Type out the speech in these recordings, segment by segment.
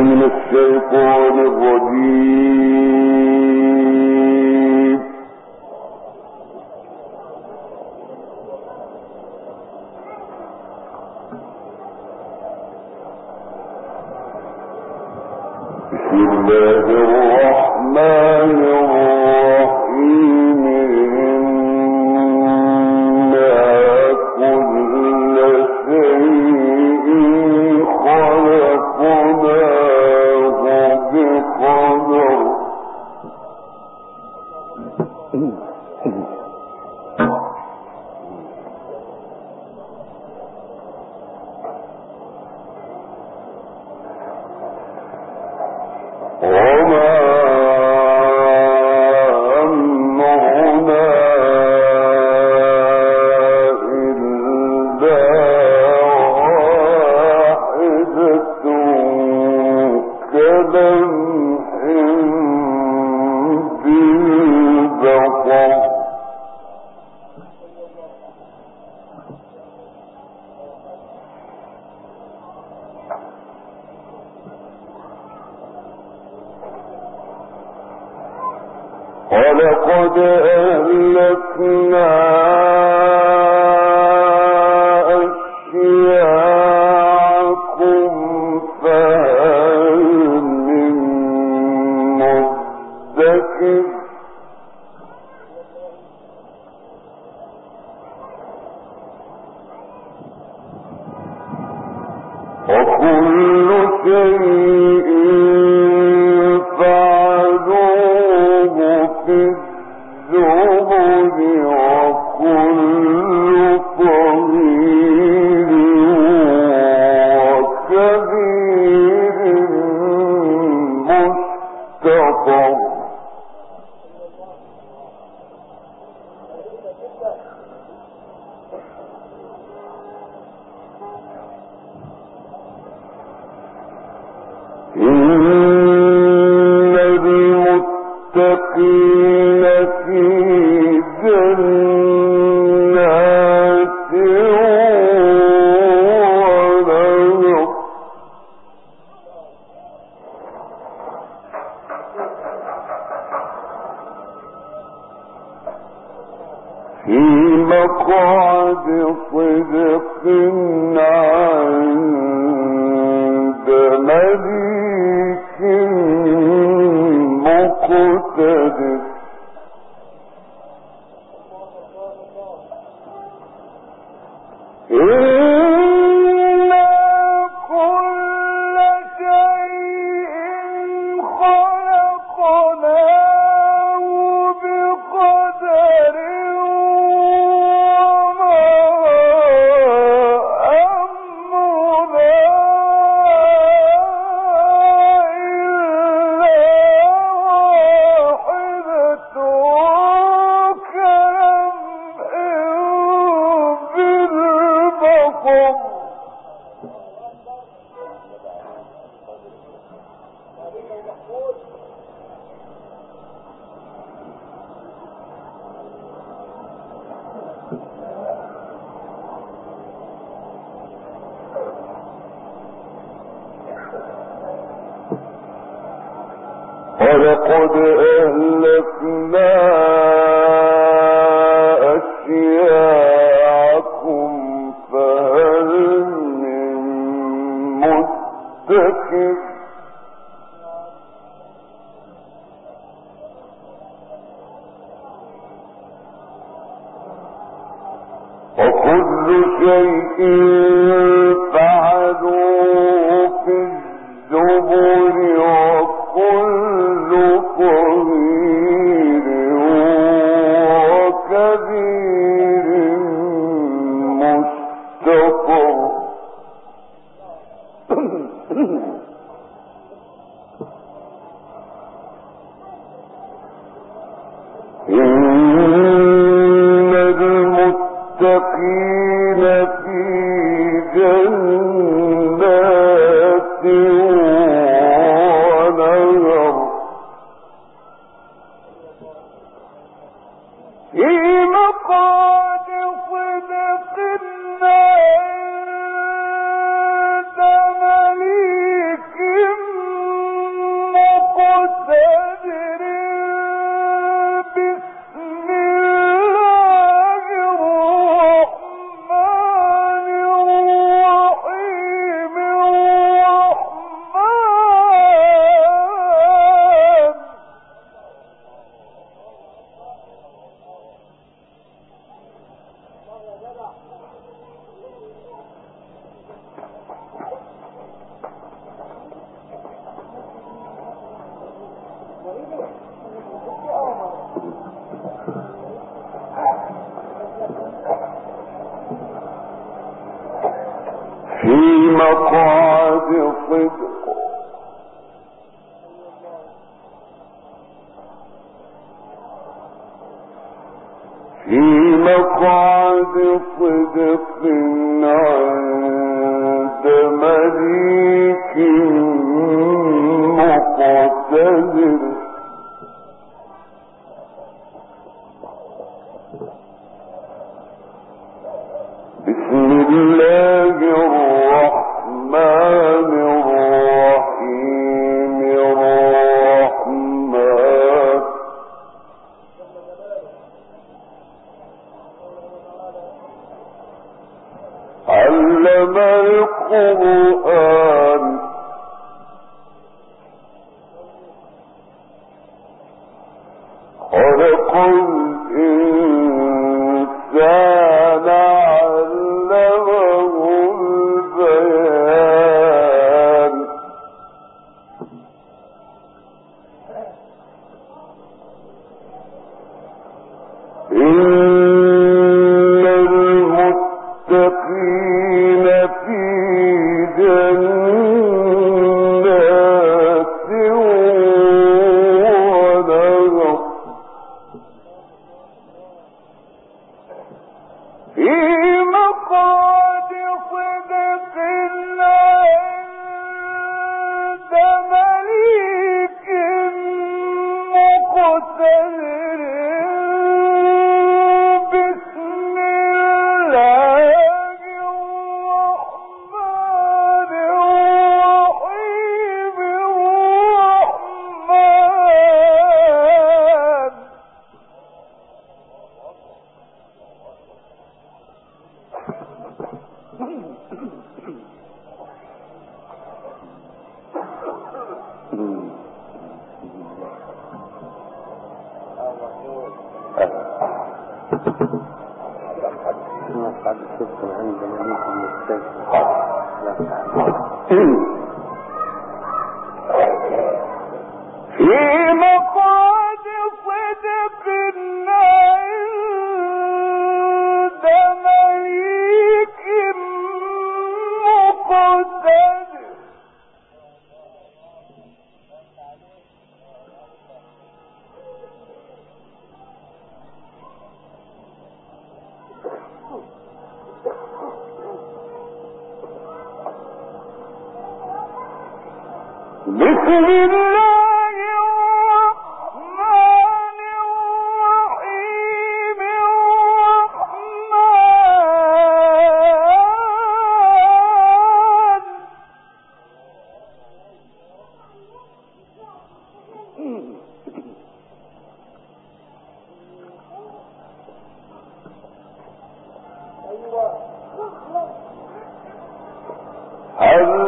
من الشيطان الرجيم. يا نو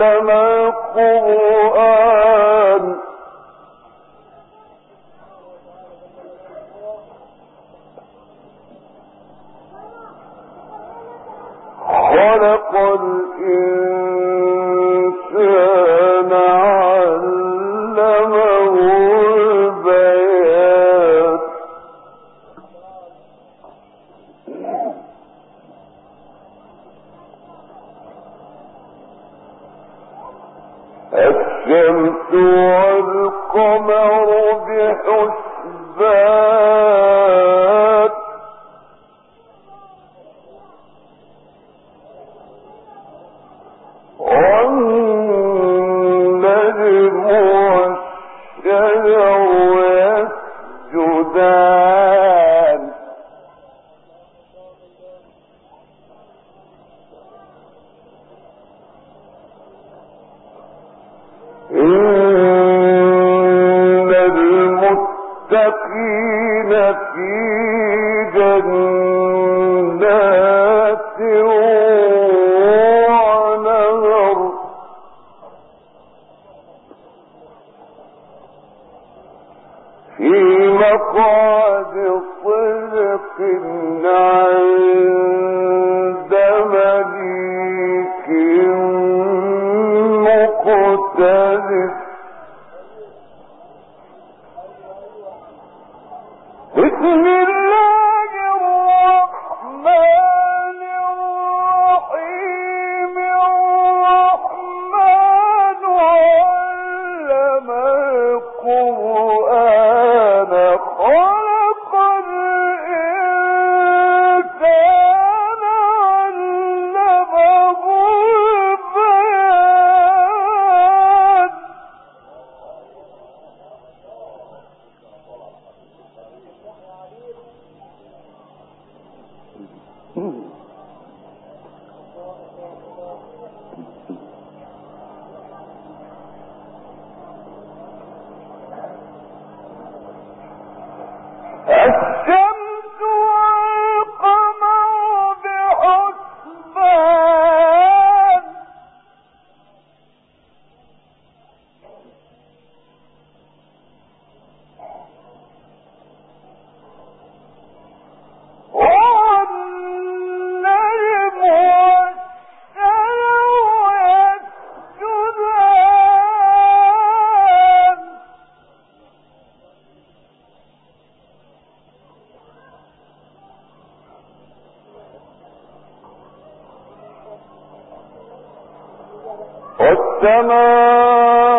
علم مقتدر والسماء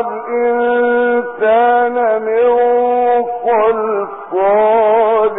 الإنسان من خلقان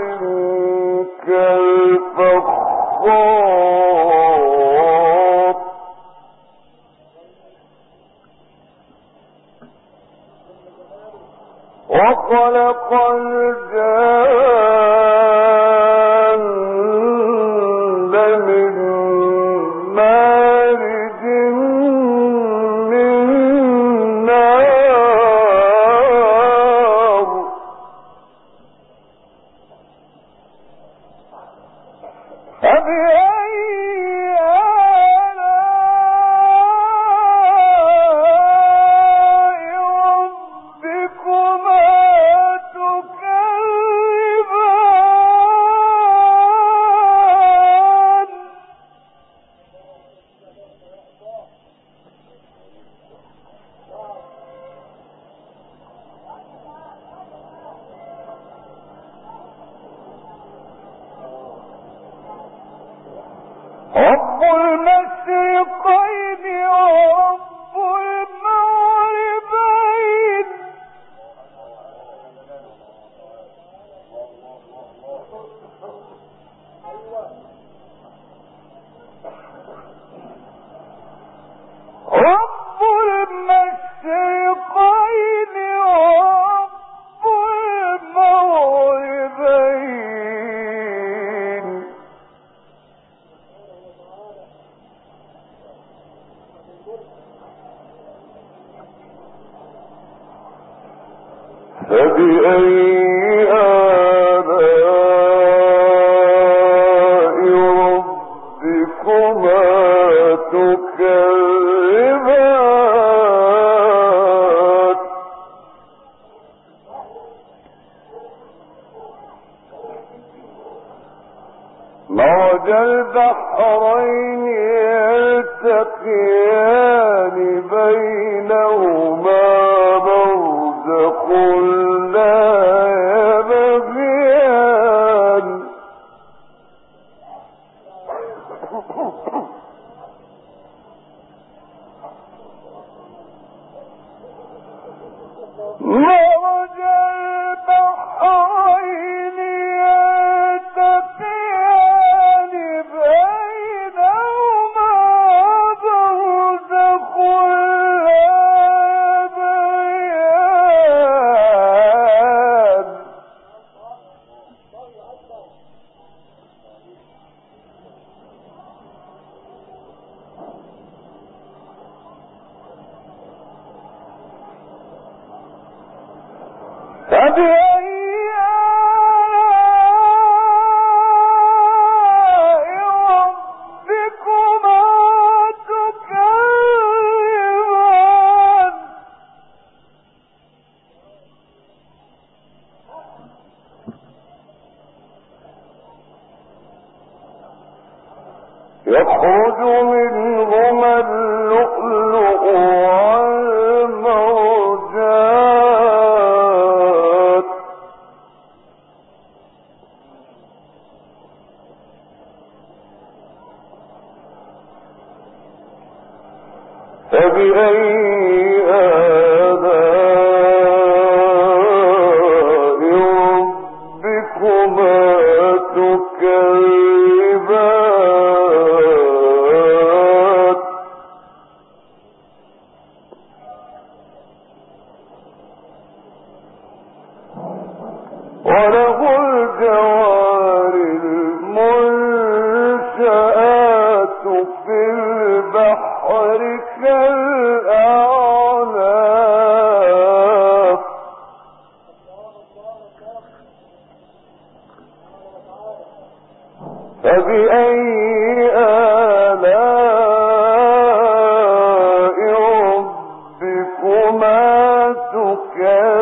فبأي تكذبان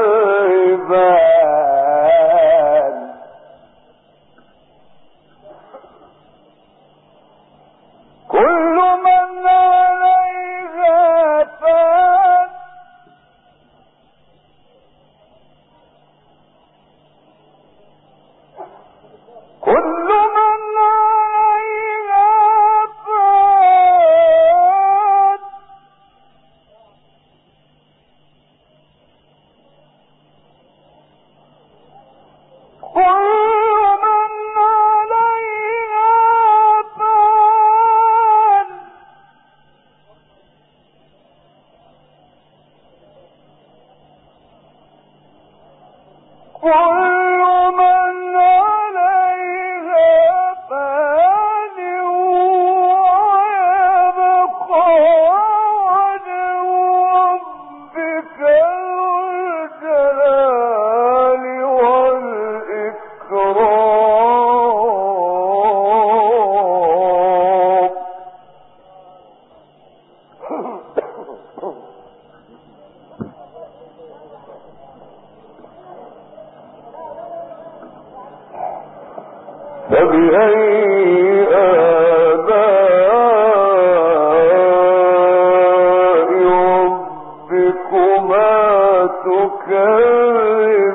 ربكما تكذبان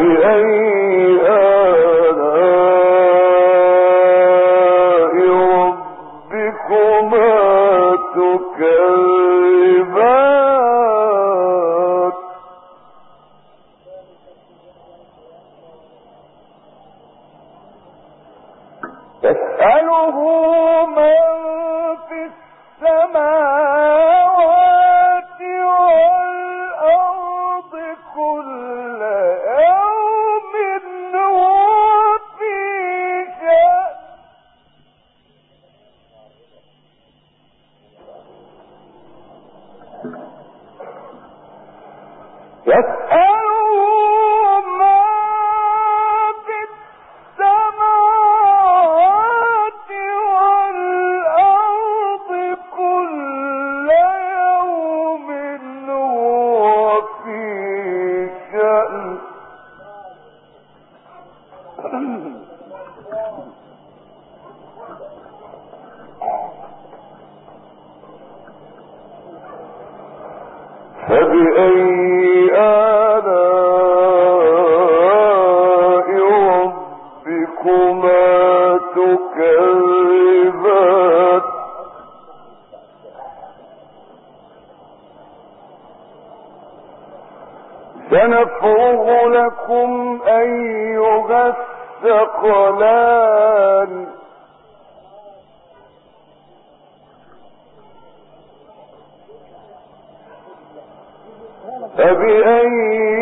بأي سنفرغ لكم أيها الثقلان فبأي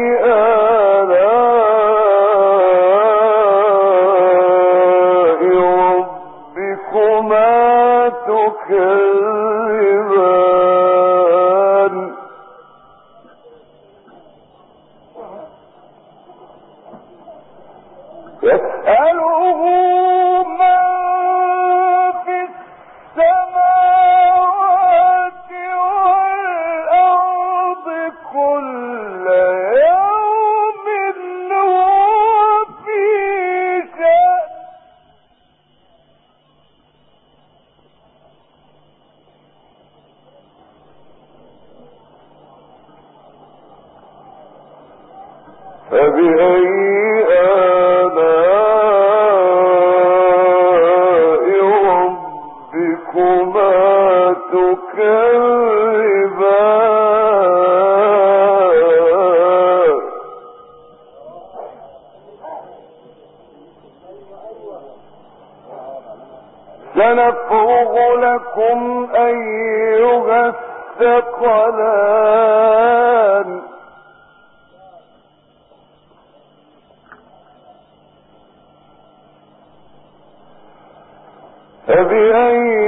سنفرغ لكم أيها الثقلان. فبأي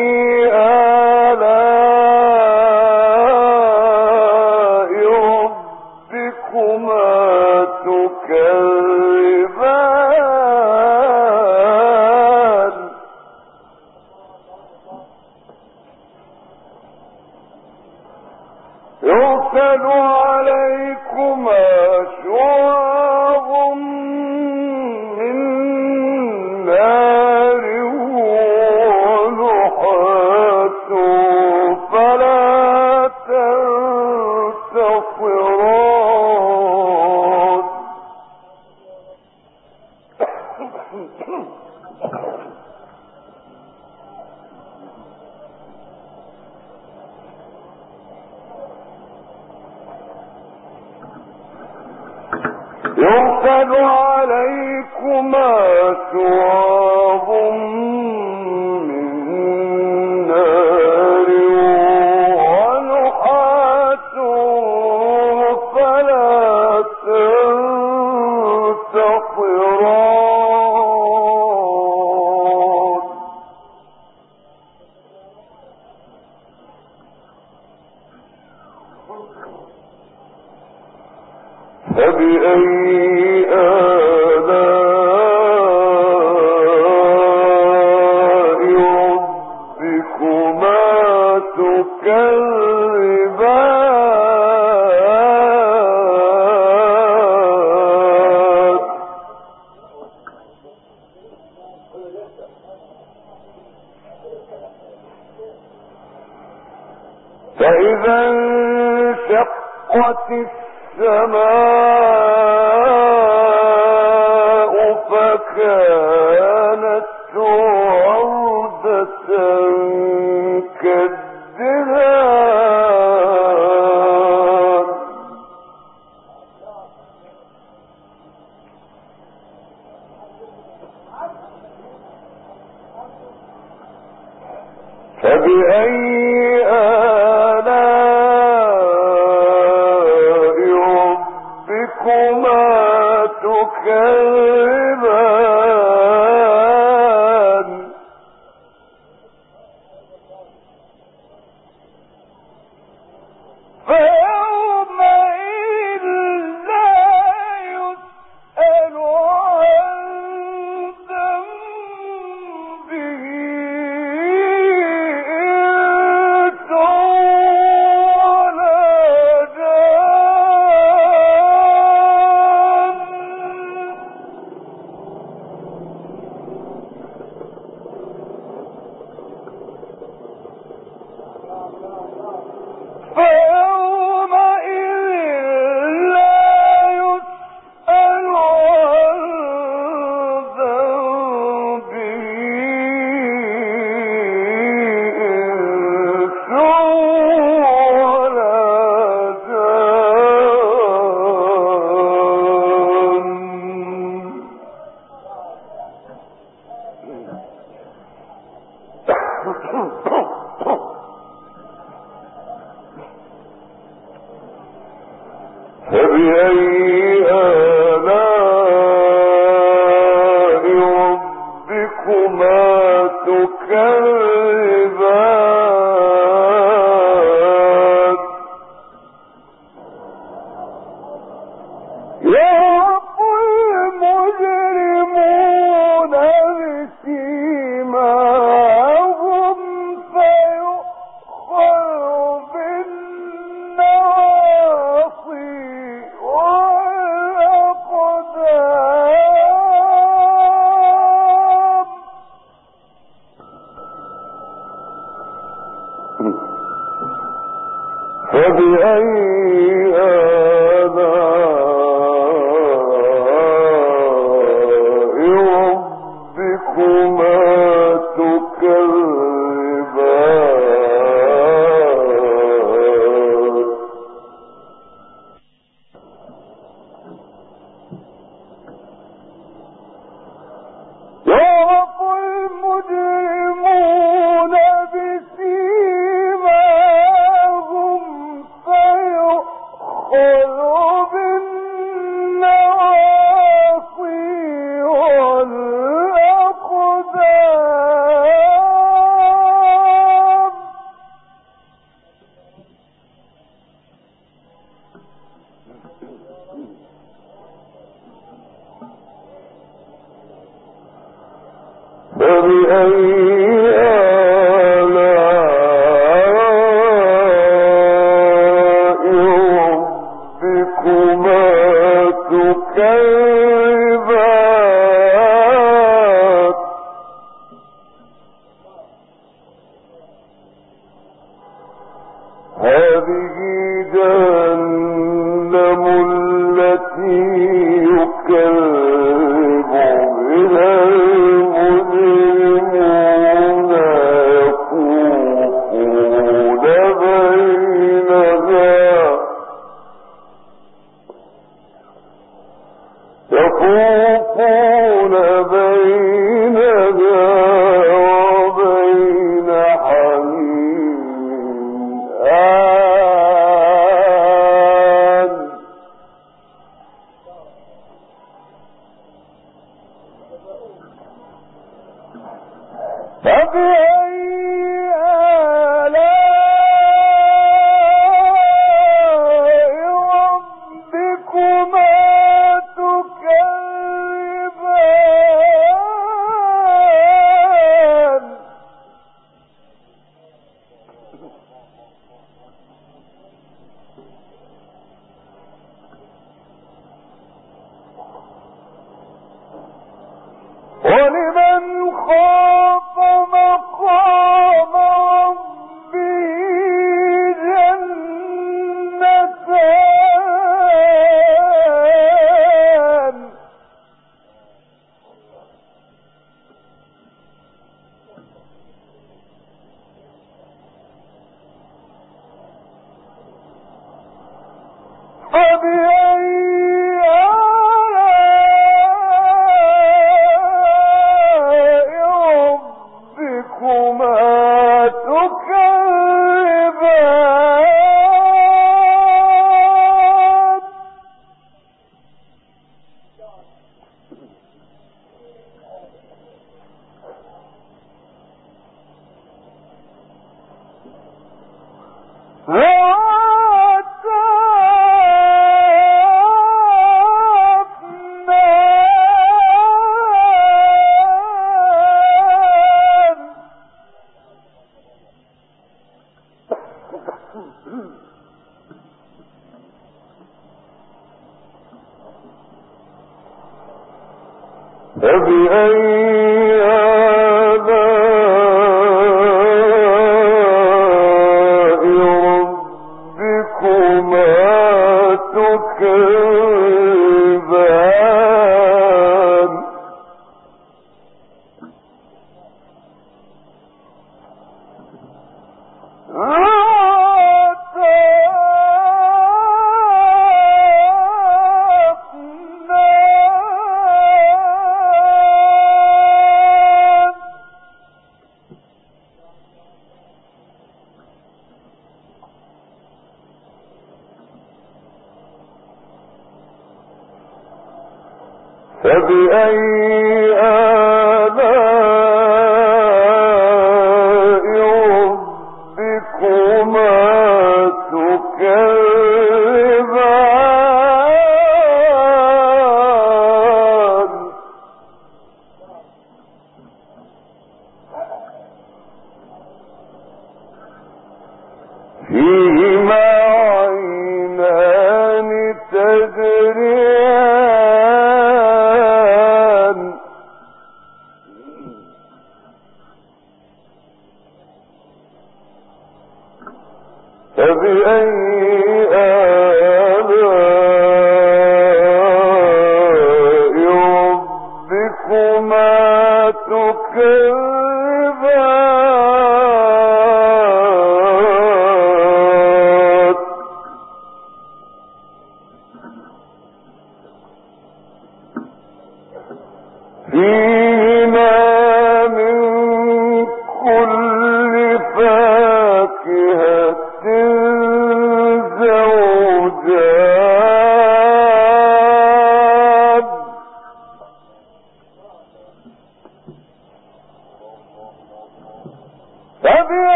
کو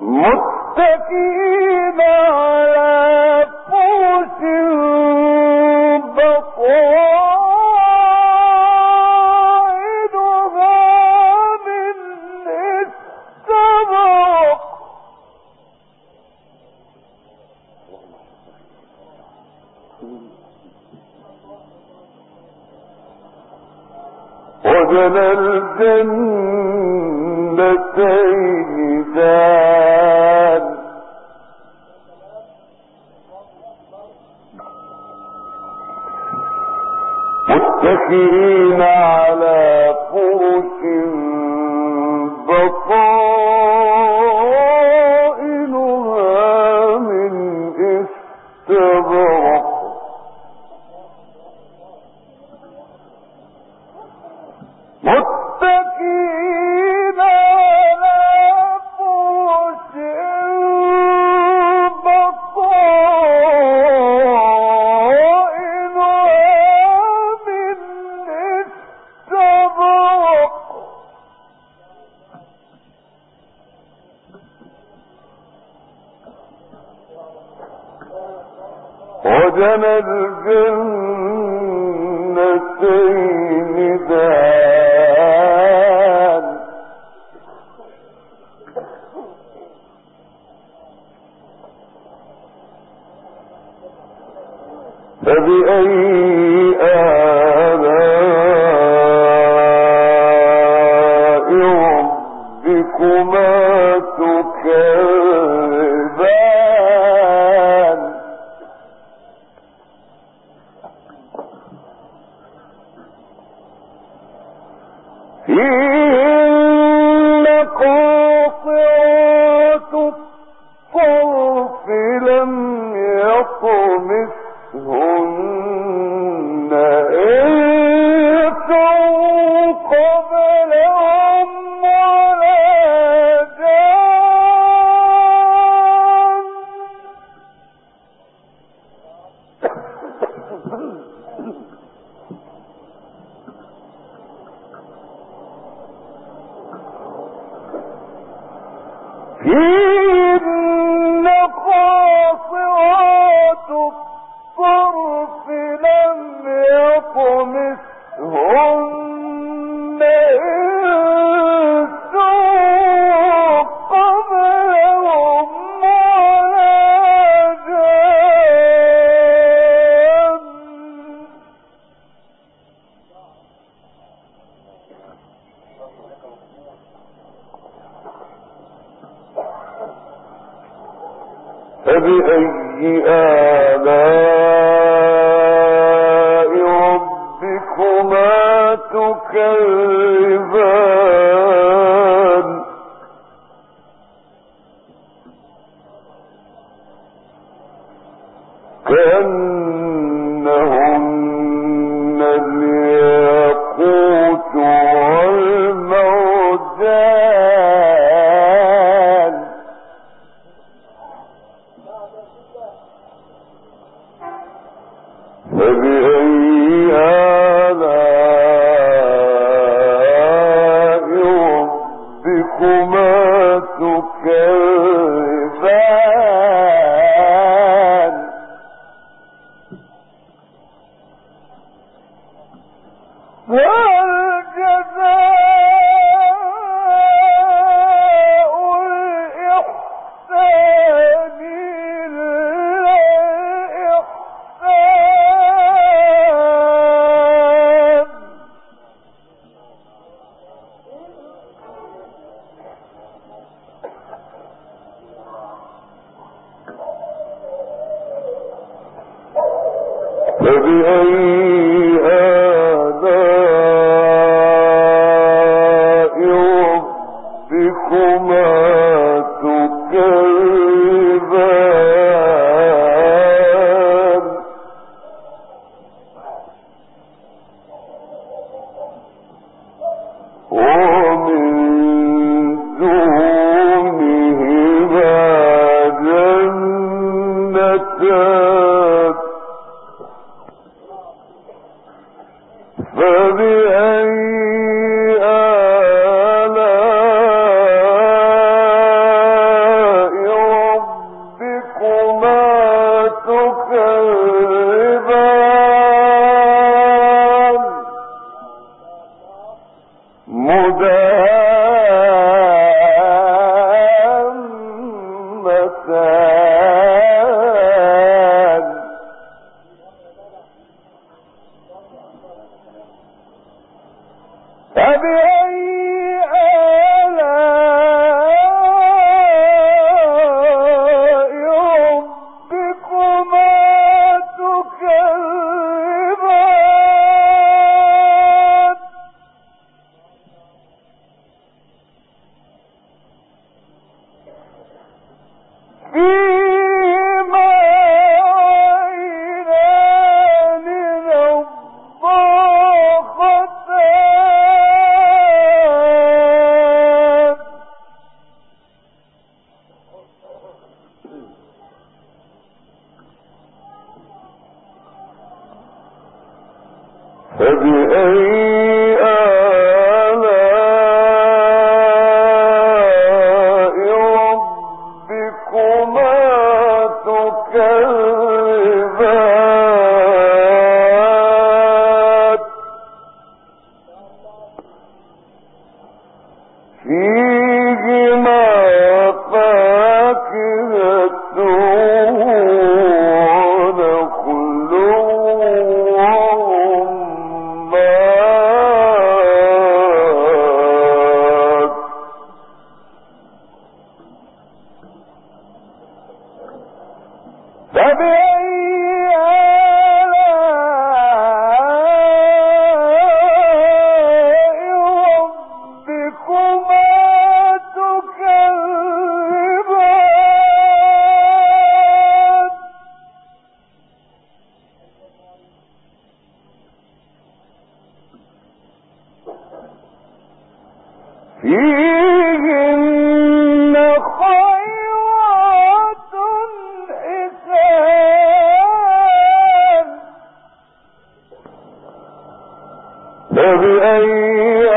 متقی فبأي آلاء ربكما تكذبان فبأي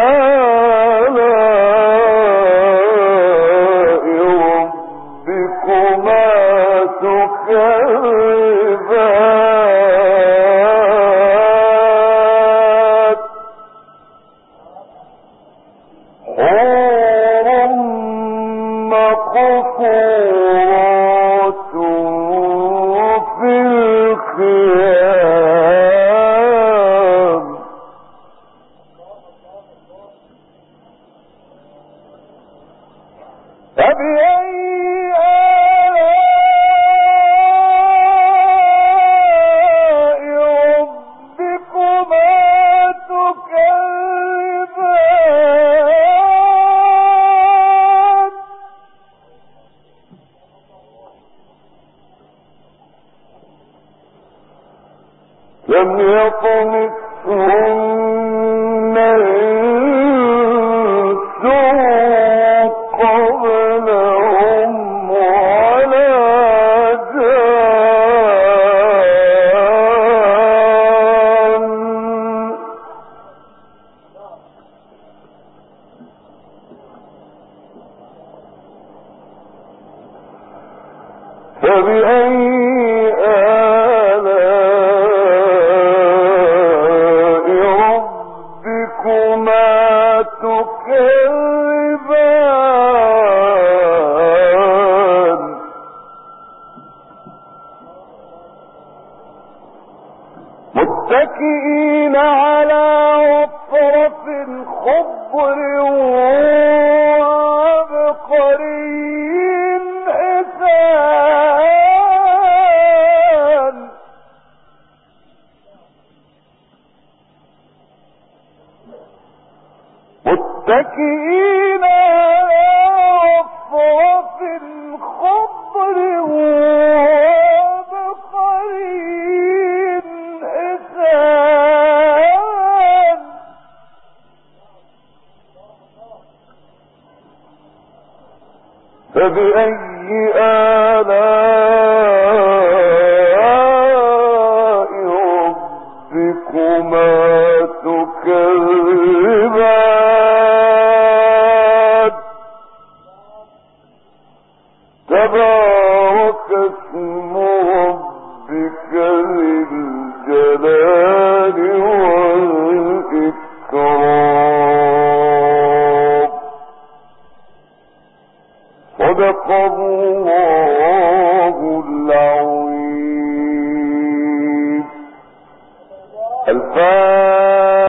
ربكما تكذبان.